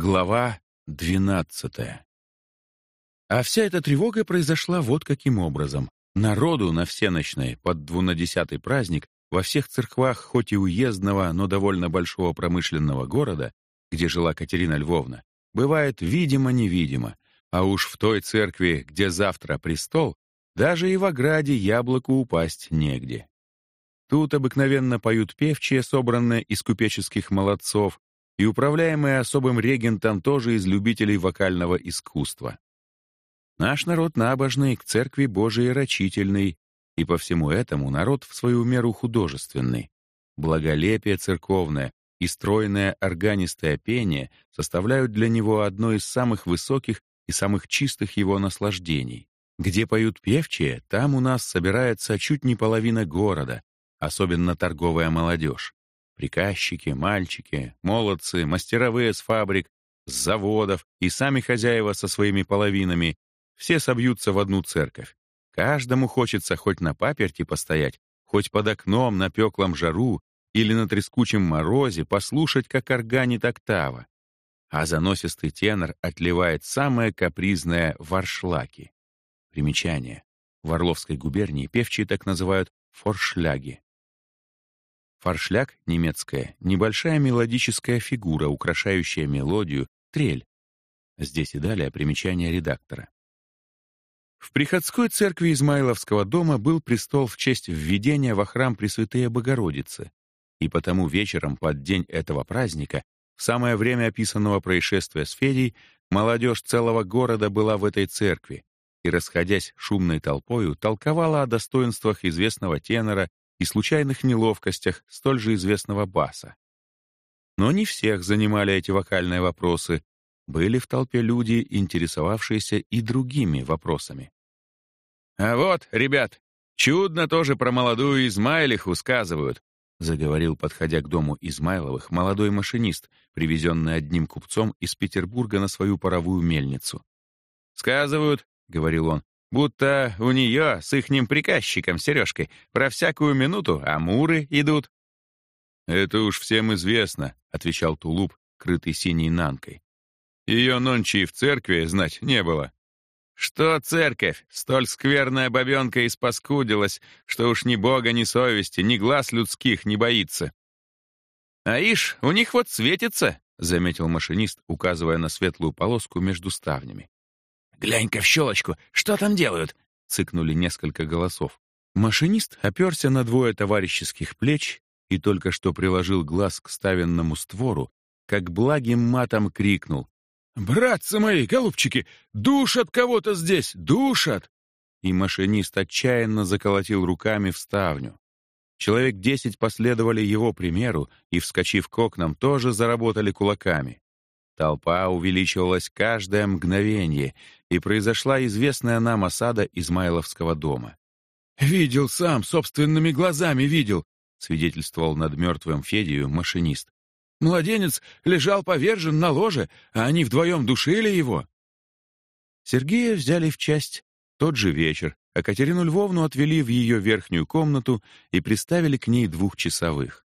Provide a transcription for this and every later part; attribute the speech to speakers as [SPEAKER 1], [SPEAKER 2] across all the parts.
[SPEAKER 1] Глава двенадцатая. А вся эта тревога произошла вот каким образом. Народу на всеночной, под двунадесятый праздник, во всех церквах, хоть и уездного, но довольно большого промышленного города, где жила Катерина Львовна, бывает видимо-невидимо, а уж в той церкви, где завтра престол, даже и в ограде яблоку упасть негде. Тут обыкновенно поют певчие, собранные из купеческих молодцов, и управляемые особым регентом тоже из любителей вокального искусства. Наш народ набожный, к церкви Божией рачительный, и по всему этому народ в свою меру художественный. Благолепие церковное и стройное органистое пение составляют для него одно из самых высоких и самых чистых его наслаждений. Где поют певчие, там у нас собирается чуть не половина города, особенно торговая молодежь. Приказчики, мальчики, молодцы, мастеровые с фабрик, с заводов и сами хозяева со своими половинами все собьются в одну церковь. Каждому хочется хоть на паперти постоять, хоть под окном на пеклом жару или на трескучем морозе послушать, как органит октава. А заносистый тенор отливает самое капризное варшлаки. Примечание. В Орловской губернии певчие так называют форшляги. Форшляг, немецкая, небольшая мелодическая фигура, украшающая мелодию, трель. Здесь и далее примечание редактора. В приходской церкви Измайловского дома был престол в честь введения во храм Пресвятые Богородицы, и потому вечером под день этого праздника, в самое время описанного происшествия с Федей, молодежь целого города была в этой церкви и, расходясь шумной толпою, толковала о достоинствах известного тенора и случайных неловкостях столь же известного баса. Но не всех занимали эти вокальные вопросы, были в толпе люди, интересовавшиеся и другими вопросами. «А вот, ребят, чудно тоже про молодую Измайлиху сказывают», заговорил, подходя к дому Измайловых, молодой машинист, привезенный одним купцом из Петербурга на свою паровую мельницу. «Сказывают», — говорил он, будто у нее с ихним приказчиком Сережкой про всякую минуту амуры идут. «Это уж всем известно», — отвечал Тулуп, крытый синей нанкой. Ее нончи в церкви, знать, не было. Что церковь? Столь скверная бабенка испаскудилась, что уж ни бога, ни совести, ни глаз людских не боится. А ишь, у них вот светится, — заметил машинист, указывая на светлую полоску между ставнями. «Глянь-ка в щелочку, что там делают?» — цыкнули несколько голосов. Машинист оперся на двое товарищеских плеч и только что приложил глаз к ставенному створу, как благим матом крикнул. «Братцы мои, голубчики, душат кого-то здесь, душат!» И машинист отчаянно заколотил руками в ставню. Человек десять последовали его примеру и, вскочив к окнам, тоже заработали кулаками. Толпа увеличивалась каждое мгновение, и произошла известная нам осада Измайловского дома. «Видел сам, собственными глазами видел», — свидетельствовал над мертвым Федию машинист. Младенец лежал повержен на ложе, а они вдвоем душили его. Сергея взяли в часть тот же вечер, а Катерину Львовну отвели в ее верхнюю комнату и приставили к ней двухчасовых.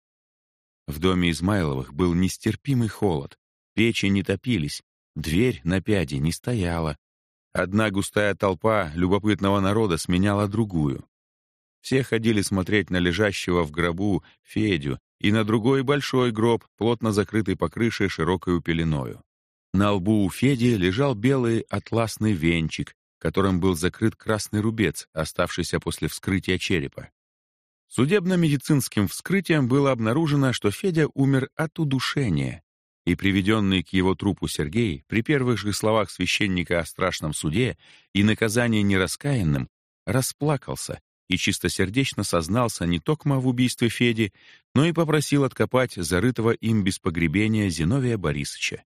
[SPEAKER 1] В доме Измайловых был нестерпимый холод, печи не топились, дверь на пяде не стояла. Одна густая толпа любопытного народа сменяла другую. Все ходили смотреть на лежащего в гробу Федю и на другой большой гроб, плотно закрытый по крыше широкой пеленою. На лбу у Феди лежал белый атласный венчик, которым был закрыт красный рубец, оставшийся после вскрытия черепа. Судебно-медицинским вскрытием было обнаружено, что Федя умер от удушения, и приведенный к его трупу Сергей при первых же словах священника о страшном суде и наказании нераскаянным расплакался и чистосердечно сознался не только в убийстве Феди, но и попросил откопать зарытого им без погребения Зиновия Борисовича.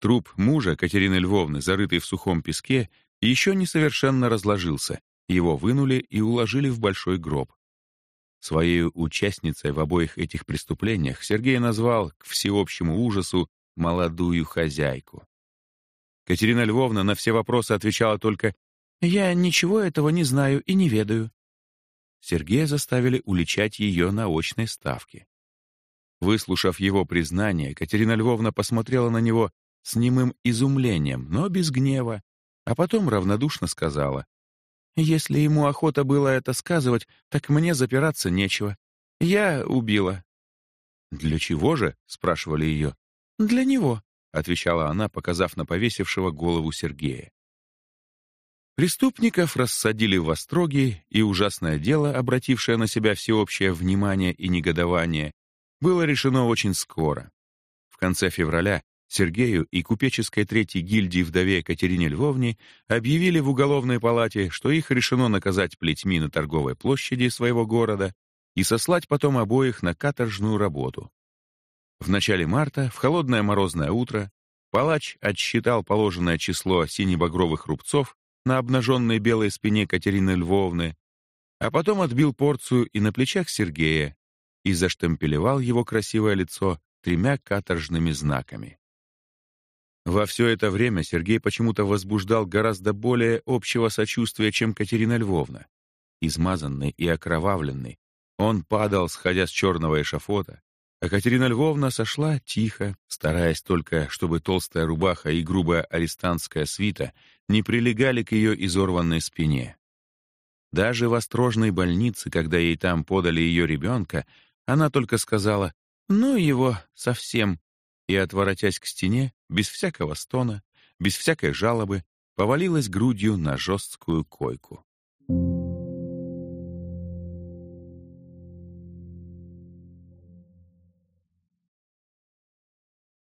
[SPEAKER 1] Труп мужа Катерины Львовны, зарытый в сухом песке, еще не совершенно разложился, его вынули и уложили в большой гроб. Своей участницей в обоих этих преступлениях Сергей назвал, к всеобщему ужасу, молодую хозяйку. Катерина Львовна на все вопросы отвечала только «Я ничего этого не знаю и не ведаю». Сергея заставили уличать ее на очной ставке. Выслушав его признание, Катерина Львовна посмотрела на него с немым изумлением, но без гнева, а потом равнодушно сказала, «Если ему охота было это сказывать, так мне запираться нечего. Я убила». «Для чего же?» — спрашивали ее. «Для него», — отвечала она, показав на повесившего голову Сергея. Преступников рассадили в остроги, и ужасное дело, обратившее на себя всеобщее внимание и негодование, было решено очень скоро. В конце февраля Сергею и купеческой третьей гильдии вдове Екатерине Львовне объявили в уголовной палате, что их решено наказать плетьми на торговой площади своего города и сослать потом обоих на каторжную работу. В начале марта, в холодное морозное утро, палач отсчитал положенное число синебагровых рубцов на обнаженной белой спине Катерины Львовны, а потом отбил порцию и на плечах Сергея и заштемпелевал его красивое лицо тремя каторжными знаками. Во все это время Сергей почему-то возбуждал гораздо более общего сочувствия, чем Катерина Львовна. Измазанный и окровавленный, он падал, сходя с черного эшафота, а Катерина Львовна сошла тихо, стараясь только, чтобы толстая рубаха и грубая арестантская свита не прилегали к ее изорванной спине. Даже в острожной больнице, когда ей там подали ее ребенка, она только сказала «ну его совсем», и, отворотясь к стене, без всякого стона, без всякой жалобы, повалилась грудью на жесткую койку.